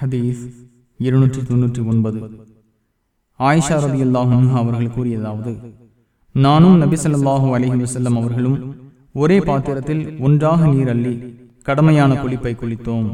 ஹதீஸ் இருநூற்றி தொன்னூற்றி ஒன்பது. ஆயிஷா ரதி அல்லாஹும் அவர்கள் கூறியதாவது நானும் நபிசல்லாஹூ அலஹி வசல்லம் அவர்களும் ஒரே பாத்திரத்தில் ஒன்றாக நீர் அள்ளி கடமையான குளிப்பை குளித்தோம்.